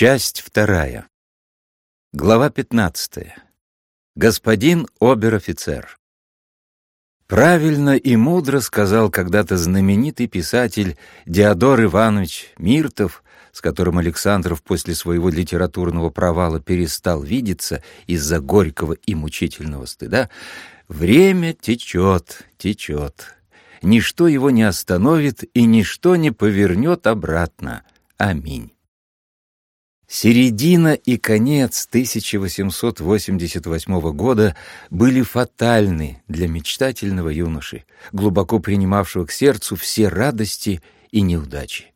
Часть вторая. Глава пятнадцатая. Господин обер-офицер. Правильно и мудро сказал когда-то знаменитый писатель Диодор Иванович Миртов, с которым Александров после своего литературного провала перестал видеться из-за горького и мучительного стыда, «Время течет, течет. Ничто его не остановит и ничто не повернет обратно. Аминь». Середина и конец 1888 года были фатальны для мечтательного юноши, глубоко принимавшего к сердцу все радости и неудачи.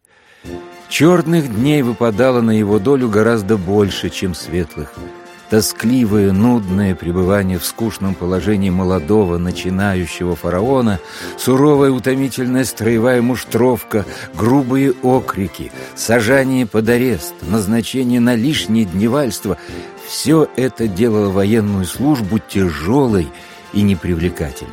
Черных дней выпадало на его долю гораздо больше, чем светлых – тоскливое, нудное пребывание в скучном положении молодого, начинающего фараона, суровая утомительная строевая муштровка, грубые окрики, сажание под арест, назначение на лишнее дневальство — все это делало военную службу тяжелой и непривлекательной.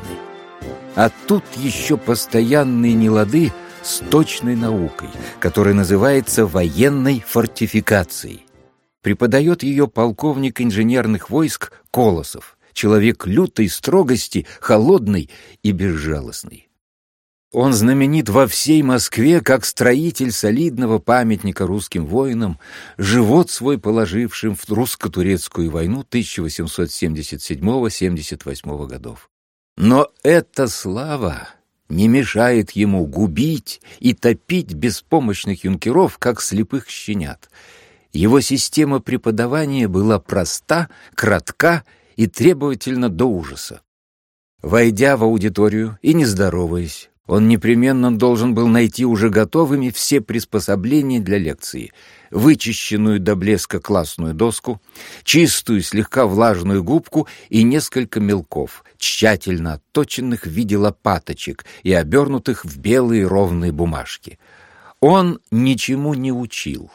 А тут еще постоянные нелады с точной наукой, которая называется военной фортификацией. Преподает ее полковник инженерных войск Колосов, человек лютой строгости, холодный и безжалостный. Он знаменит во всей Москве как строитель солидного памятника русским воинам, живот свой положившим в русско-турецкую войну 1877-78 годов. Но эта слава не мешает ему губить и топить беспомощных юнкеров, как слепых щенят — его система преподавания была проста, кратка и требовательна до ужаса. Войдя в аудиторию и не здороваясь, он непременно должен был найти уже готовыми все приспособления для лекции, вычищенную до блеска классную доску, чистую, слегка влажную губку и несколько мелков, тщательно отточенных в виде лопаточек и обернутых в белые ровные бумажки. Он ничему не учил,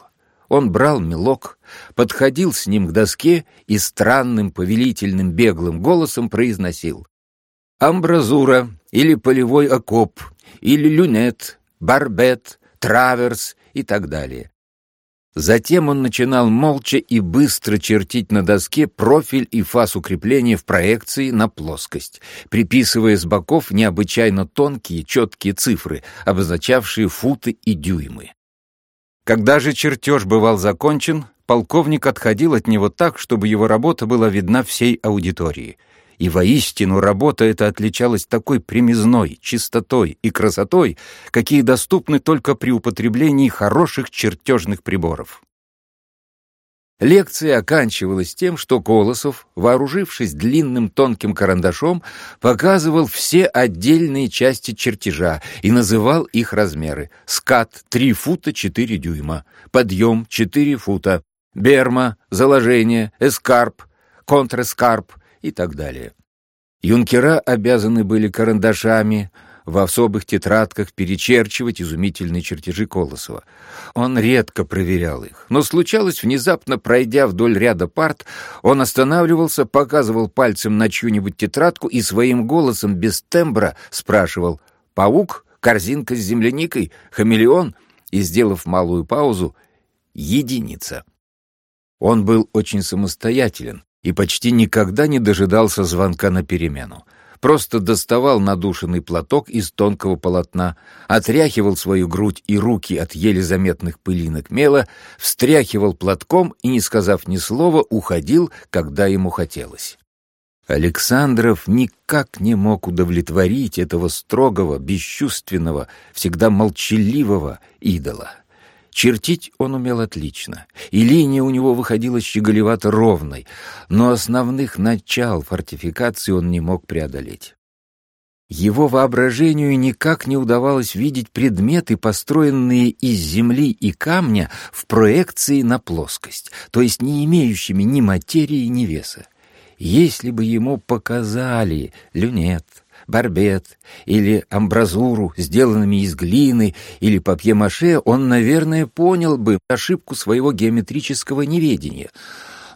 он брал мелок, подходил с ним к доске и странным повелительным беглым голосом произносил «Амбразура» или «полевой окоп» или «люнет», «барбет», «траверс» и так далее. Затем он начинал молча и быстро чертить на доске профиль и фас укрепления в проекции на плоскость, приписывая с боков необычайно тонкие, четкие цифры, обозначавшие футы и дюймы. Когда же чертеж бывал закончен, полковник отходил от него так, чтобы его работа была видна всей аудитории. И воистину работа эта отличалась такой примизной, чистотой и красотой, какие доступны только при употреблении хороших чертежных приборов. Лекция оканчивалась тем, что Колосов, вооружившись длинным тонким карандашом, показывал все отдельные части чертежа и называл их размеры. Скат — 3 фута 4 дюйма, подъем — 4 фута, берма, заложение, эскарп, контрэскарп и так далее. Юнкера обязаны были карандашами, в особых тетрадках перечерчивать изумительные чертежи Колосова. Он редко проверял их, но случалось, внезапно пройдя вдоль ряда парт, он останавливался, показывал пальцем на чью-нибудь тетрадку и своим голосом без тембра спрашивал «Паук? Корзинка с земляникой? Хамелеон?» и, сделав малую паузу, «Единица». Он был очень самостоятелен и почти никогда не дожидался звонка на перемену просто доставал надушенный платок из тонкого полотна, отряхивал свою грудь и руки от еле заметных пылинок мела, встряхивал платком и, не сказав ни слова, уходил, когда ему хотелось. Александров никак не мог удовлетворить этого строгого, бесчувственного, всегда молчаливого идола. Чертить он умел отлично, и линия у него выходила щеголевато ровной, но основных начал фортификации он не мог преодолеть. Его воображению никак не удавалось видеть предметы, построенные из земли и камня в проекции на плоскость, то есть не имеющими ни материи, ни веса. Если бы ему показали люнет, барбет или амбразуру, сделанными из глины или папье-маше, он, наверное, понял бы ошибку своего геометрического неведения.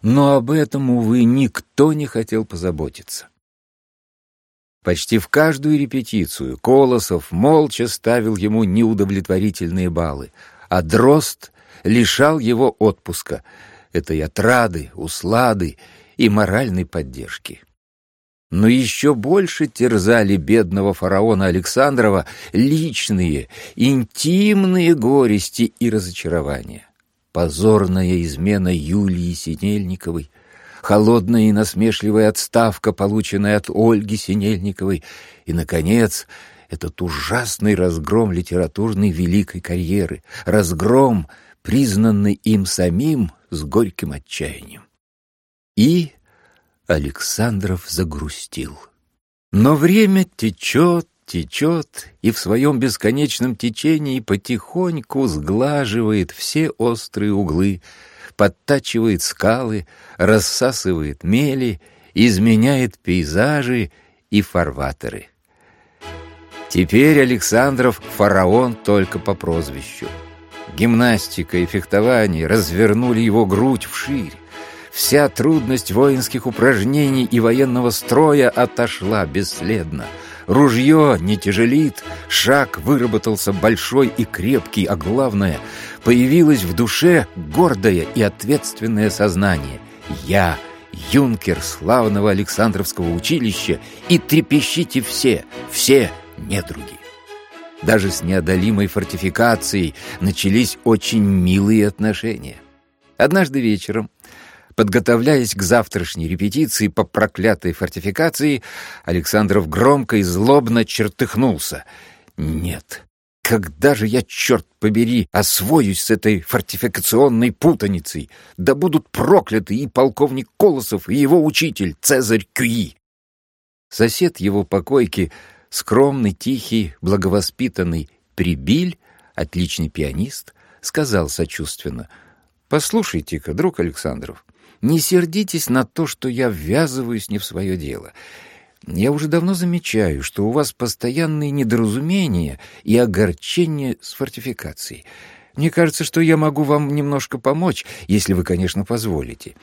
Но об этом, увы, никто не хотел позаботиться. Почти в каждую репетицию Колосов молча ставил ему неудовлетворительные баллы, а Дрозд лишал его отпуска, этой отрады, услады и моральной поддержки. Но еще больше терзали бедного фараона Александрова личные, интимные горести и разочарования. Позорная измена Юлии Синельниковой, холодная и насмешливая отставка, полученная от Ольги Синельниковой, и, наконец, этот ужасный разгром литературной великой карьеры, разгром, признанный им самим с горьким отчаянием. И Александров загрустил. Но время течет, течет, и в своем бесконечном течении потихоньку сглаживает все острые углы, подтачивает скалы, рассасывает мели, изменяет пейзажи и фарватеры. Теперь Александров — фараон только по прозвищу. Гимнастика и фехтование развернули его грудь вширь. Вся трудность воинских упражнений и военного строя отошла бесследно. Ружье не тяжелит, шаг выработался большой и крепкий, а главное, появилось в душе гордое и ответственное сознание. «Я — юнкер славного Александровского училища, и трепещите все, все недруги». Даже с неодолимой фортификацией начались очень милые отношения. Однажды вечером Подготовляясь к завтрашней репетиции по проклятой фортификации, Александров громко и злобно чертыхнулся. «Нет, когда же я, черт побери, освоюсь с этой фортификационной путаницей? Да будут прокляты и полковник Колосов, и его учитель Цезарь Кюи!» Сосед его покойки, скромный, тихий, благовоспитанный Прибиль, отличный пианист, сказал сочувственно, «Послушайте-ка, друг Александров, не сердитесь на то, что я ввязываюсь не в свое дело. Я уже давно замечаю, что у вас постоянные недоразумения и огорчения с фортификацией. Мне кажется, что я могу вам немножко помочь, если вы, конечно, позволите.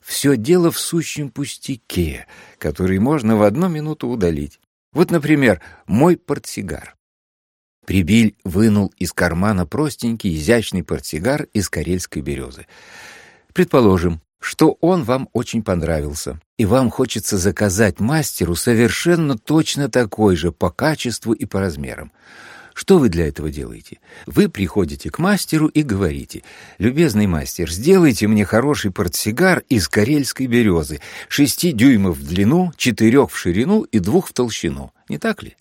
Все дело в сущем пустяке, который можно в одну минуту удалить. Вот, например, мой портсигар. Прибиль вынул из кармана простенький, изящный портсигар из карельской березы. Предположим, что он вам очень понравился, и вам хочется заказать мастеру совершенно точно такой же по качеству и по размерам. Что вы для этого делаете? Вы приходите к мастеру и говорите, «Любезный мастер, сделайте мне хороший портсигар из карельской березы, шести дюймов в длину, четырех в ширину и двух в толщину». Не так ли?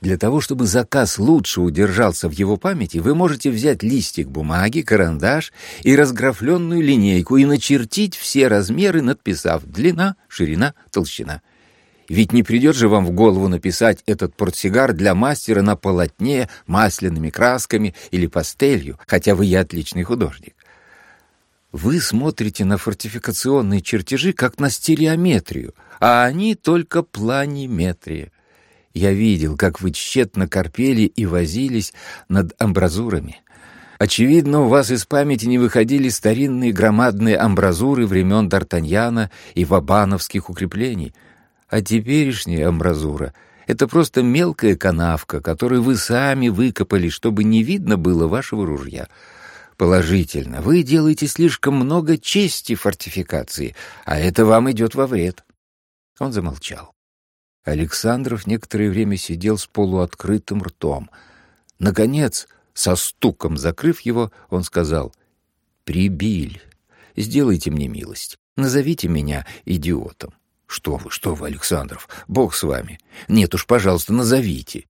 Для того, чтобы заказ лучше удержался в его памяти, вы можете взять листик бумаги, карандаш и разграфленную линейку и начертить все размеры, надписав длина, ширина, толщина. Ведь не придет же вам в голову написать этот портсигар для мастера на полотне масляными красками или пастелью, хотя вы и отличный художник. Вы смотрите на фортификационные чертежи как на стереометрию, а они только планиметрия. Я видел, как вы тщетно корпели и возились над амбразурами. Очевидно, у вас из памяти не выходили старинные громадные амбразуры времен Д'Артаньяна и вабановских укреплений. А теперешняя амбразура — это просто мелкая канавка, которую вы сами выкопали, чтобы не видно было вашего ружья. Положительно, вы делаете слишком много чести фортификации, а это вам идет во вред. Он замолчал. Александров некоторое время сидел с полуоткрытым ртом. Наконец, со стуком закрыв его, он сказал, «Прибиль, сделайте мне милость, назовите меня идиотом». «Что вы, что вы, Александров, Бог с вами. Нет уж, пожалуйста, назовите».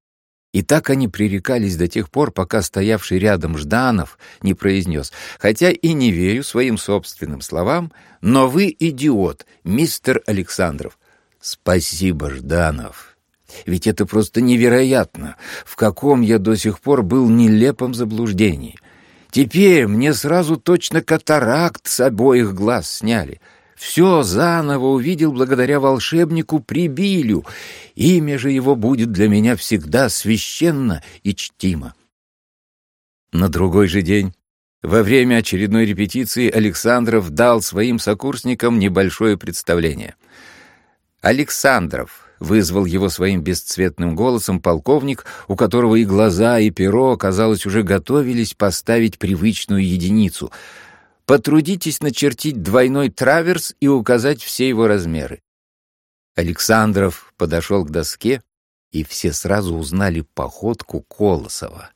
И так они пререкались до тех пор, пока стоявший рядом Жданов не произнес, хотя и не верю своим собственным словам, но вы идиот, мистер Александров. Спасибо, Жданов. Ведь это просто невероятно, в каком я до сих пор был нелепом заблуждении. Теперь мне сразу точно катаракт с обоих глаз сняли. Все заново увидел благодаря волшебнику Прибилю. Имя же его будет для меня всегда священно и чтимо. На другой же день во время очередной репетиции Александров дал своим сокурсникам небольшое представление — Александров, — вызвал его своим бесцветным голосом полковник, у которого и глаза, и перо, казалось, уже готовились поставить привычную единицу. «Потрудитесь начертить двойной траверс и указать все его размеры». Александров подошел к доске, и все сразу узнали походку Колосова.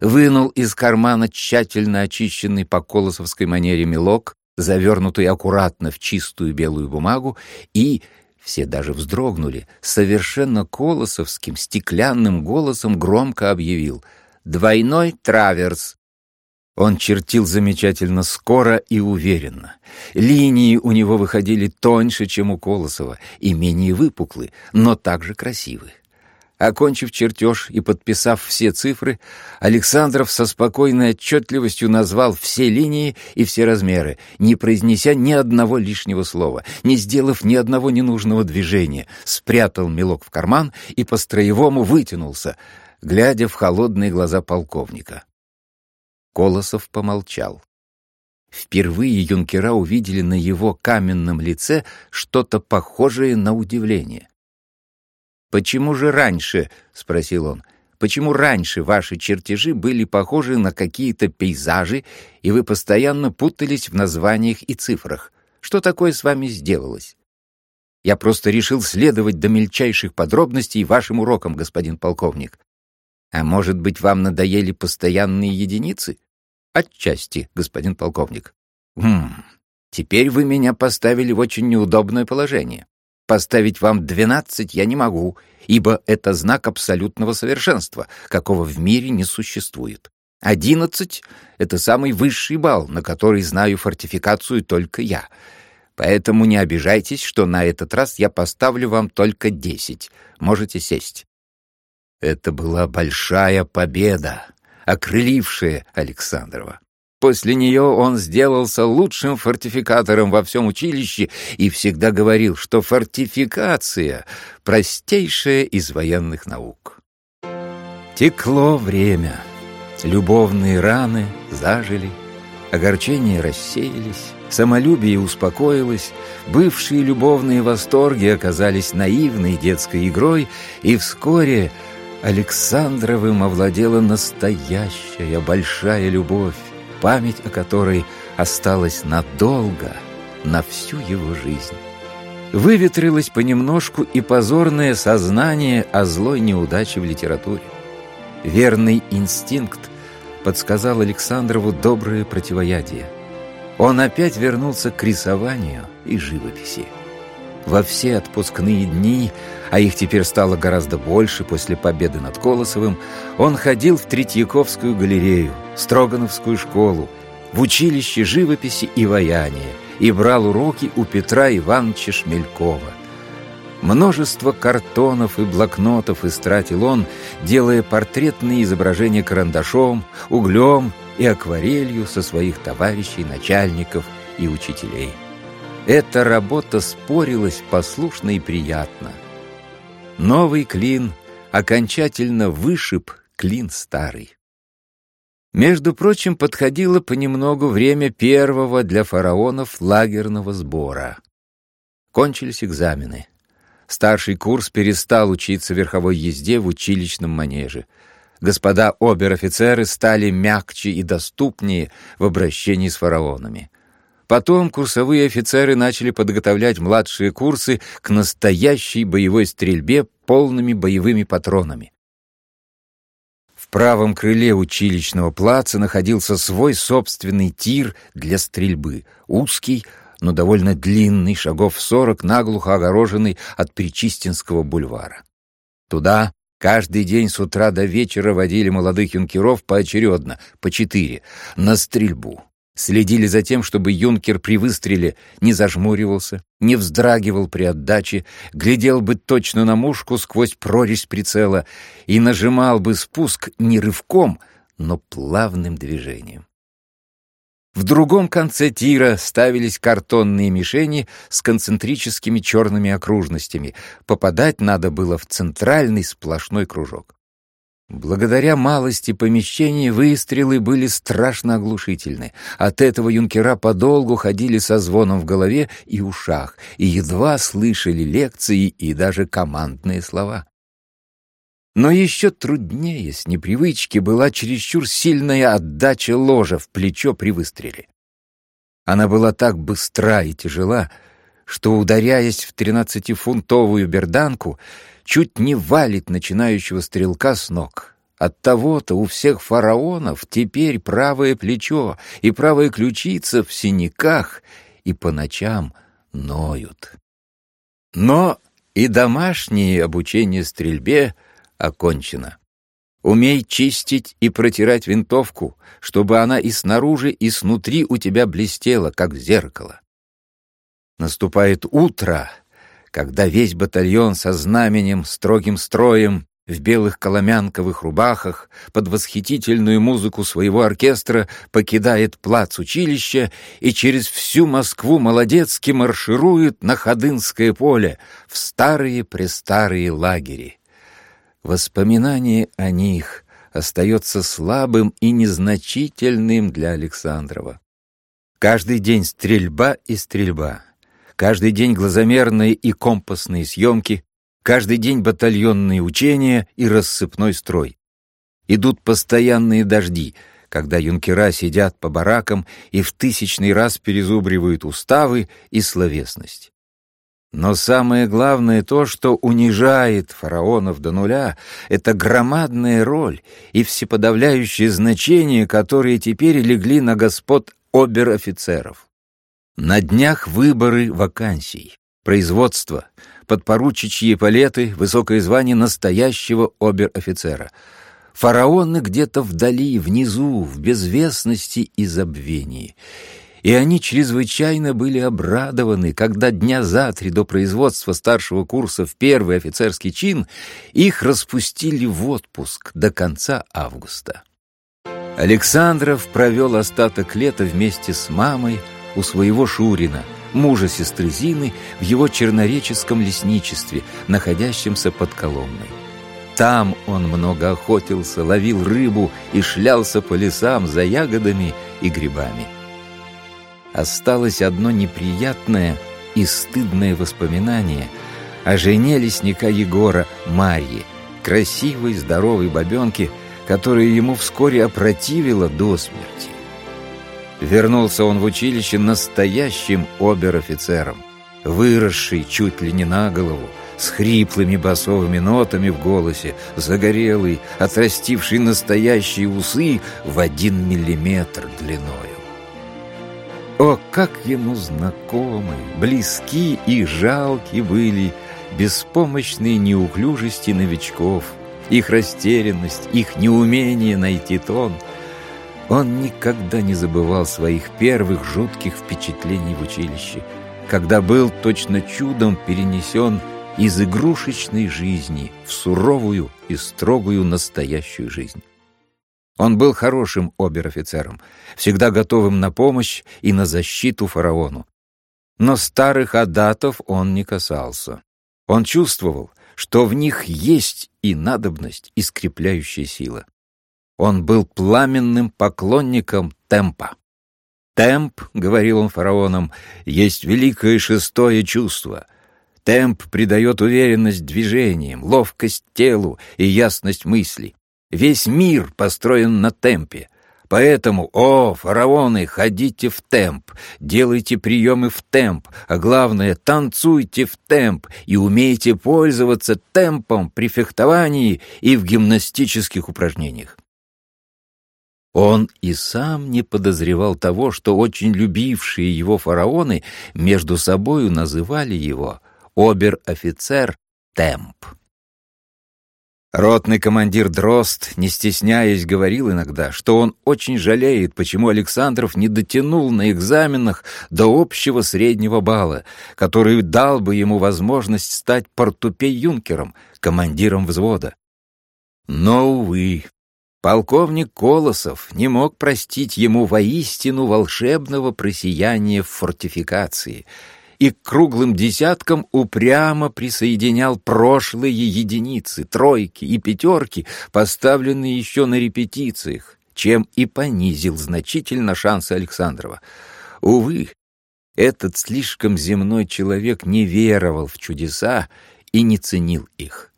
Вынул из кармана тщательно очищенный по колосовской манере мелок, завернутый аккуратно в чистую белую бумагу, и, все даже вздрогнули, совершенно колосовским стеклянным голосом громко объявил «Двойной траверс». Он чертил замечательно скоро и уверенно. Линии у него выходили тоньше, чем у Колосова, и менее выпуклы, но также красивы. Окончив чертеж и подписав все цифры, Александров со спокойной отчетливостью назвал все линии и все размеры, не произнеся ни одного лишнего слова, не сделав ни одного ненужного движения, спрятал мелок в карман и по-строевому вытянулся, глядя в холодные глаза полковника. Колосов помолчал. Впервые юнкера увидели на его каменном лице что-то похожее на удивление. «Почему же раньше?» — спросил он. «Почему раньше ваши чертежи были похожи на какие-то пейзажи, и вы постоянно путались в названиях и цифрах? Что такое с вами сделалось?» «Я просто решил следовать до мельчайших подробностей вашим урокам, господин полковник. А может быть, вам надоели постоянные единицы?» «Отчасти, господин полковник». «Хм, теперь вы меня поставили в очень неудобное положение. Поставить вам двенадцать я не могу, ибо это знак абсолютного совершенства, какого в мире не существует. Одиннадцать — это самый высший балл, на который знаю фортификацию только я. Поэтому не обижайтесь, что на этот раз я поставлю вам только десять. Можете сесть. Это была большая победа, окрылившая Александрова. После нее он сделался лучшим фортификатором во всем училище и всегда говорил, что фортификация — простейшая из военных наук. Текло время. Любовные раны зажили, огорчения рассеялись, самолюбие успокоилось, бывшие любовные восторги оказались наивной детской игрой, и вскоре Александровым овладела настоящая большая любовь, память о которой осталась надолго, на всю его жизнь. Выветрилось понемножку и позорное сознание о злой неудаче в литературе. Верный инстинкт подсказал Александрову доброе противоядие. Он опять вернулся к рисованию и живописи. Во все отпускные дни, а их теперь стало гораздо больше после победы над Колосовым, он ходил в Третьяковскую галерею, Строгановскую школу, в училище живописи и ваяния и брал уроки у Петра Ивановича Шмелькова. Множество картонов и блокнотов истратил он, делая портретные изображения карандашом, углем и акварелью со своих товарищей, начальников и учителей. Эта работа спорилась послушно и приятно. Новый клин окончательно вышиб клин старый. Между прочим, подходило понемногу время первого для фараонов лагерного сбора. Кончились экзамены. Старший курс перестал учиться верховой езде в училищном манеже. Господа обер-офицеры стали мягче и доступнее в обращении с фараонами. Потом курсовые офицеры начали подготовлять младшие курсы к настоящей боевой стрельбе полными боевыми патронами. В правом крыле училищного плаца находился свой собственный тир для стрельбы, узкий, но довольно длинный, шагов сорок, наглухо огороженный от Причистинского бульвара. Туда каждый день с утра до вечера водили молодых юнкеров поочередно, по четыре, на стрельбу. Следили за тем, чтобы юнкер при выстреле не зажмуривался, не вздрагивал при отдаче, глядел бы точно на мушку сквозь прорезь прицела и нажимал бы спуск не рывком, но плавным движением. В другом конце тира ставились картонные мишени с концентрическими черными окружностями. Попадать надо было в центральный сплошной кружок. Благодаря малости помещений выстрелы были страшно оглушительны. От этого юнкера подолгу ходили со звоном в голове и ушах, и едва слышали лекции и даже командные слова. Но еще труднее с непривычки была чересчур сильная отдача ложа в плечо при выстреле. Она была так быстра и тяжела, что, ударяясь в тринадцатифунтовую берданку, чуть не валит начинающего стрелка с ног. От того-то у всех фараонов теперь правое плечо и правая ключица в синяках и по ночам ноют. Но и домашнее обучение стрельбе окончено. Умей чистить и протирать винтовку, чтобы она и снаружи, и снутри у тебя блестела, как зеркало. Наступает утро, когда весь батальон со знаменем, строгим строем, в белых коломянковых рубахах, под восхитительную музыку своего оркестра покидает плац училища и через всю Москву молодецки марширует на Ходынское поле, в старые-престарые лагери. Воспоминание о них остается слабым и незначительным для Александрова. Каждый день стрельба и стрельба. Каждый день глазомерные и компасные съемки, каждый день батальонные учения и рассыпной строй. Идут постоянные дожди, когда юнкера сидят по баракам и в тысячный раз перезубривают уставы и словесность. Но самое главное то, что унижает фараонов до нуля, это громадная роль и всеподавляющее значение, которые теперь легли на господ обер-офицеров. На днях выборы вакансий, производство, подпоручичьи палеты, высокое звание настоящего обер-офицера. Фараоны где-то вдали, внизу, в безвестности и забвении. И они чрезвычайно были обрадованы, когда дня за три до производства старшего курса в первый офицерский чин их распустили в отпуск до конца августа. Александров провел остаток лета вместе с мамой, у своего Шурина, мужа сестры Зины, в его чернореческом лесничестве, находящемся под Коломной. Там он много охотился, ловил рыбу и шлялся по лесам за ягодами и грибами. Осталось одно неприятное и стыдное воспоминание о жене лесника Егора Марье, красивой, здоровой бабенке, которая ему вскоре опротивила до смерти. Вернулся он в училище настоящим обер-офицером, выросший чуть ли не на голову, с хриплыми басовыми нотами в голосе, загорелый, отрастивший настоящие усы в один миллиметр длиною. О, как ему знакомы, близки и жалки были беспомощные неуклюжести новичков, их растерянность, их неумение найти тон — он никогда не забывал своих первых жутких впечатлений в училище, когда был точно чудом перенесен из игрушечной жизни в суровую и строгую настоящую жизнь. Он был хорошим обер-офицером, всегда готовым на помощь и на защиту фараону. Но старых адатов он не касался. Он чувствовал, что в них есть и надобность, и скрепляющая сила. Он был пламенным поклонником темпа. «Темп, — говорил он фараонам, — есть великое шестое чувство. Темп придает уверенность движениям, ловкость телу и ясность мысли. Весь мир построен на темпе. Поэтому, о, фараоны, ходите в темп, делайте приемы в темп, а главное, танцуйте в темп и умейте пользоваться темпом при фехтовании и в гимнастических упражнениях. Он и сам не подозревал того, что очень любившие его фараоны между собою называли его обер-офицер Темп. Ротный командир Дрозд, не стесняясь, говорил иногда, что он очень жалеет, почему Александров не дотянул на экзаменах до общего среднего балла, который дал бы ему возможность стать портупей-юнкером, командиром взвода. Но, увы, Полковник Колосов не мог простить ему воистину волшебного просияния в фортификации, и к круглым десяткам упрямо присоединял прошлые единицы, тройки и пятерки, поставленные еще на репетициях, чем и понизил значительно шансы Александрова. Увы, этот слишком земной человек не веровал в чудеса и не ценил их.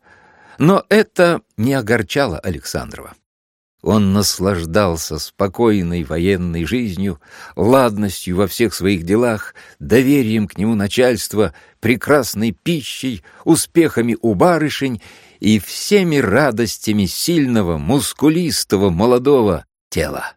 Но это не огорчало Александрова. Он наслаждался спокойной военной жизнью, ладностью во всех своих делах, доверием к нему начальства, прекрасной пищей, успехами у барышень и всеми радостями сильного, мускулистого, молодого тела.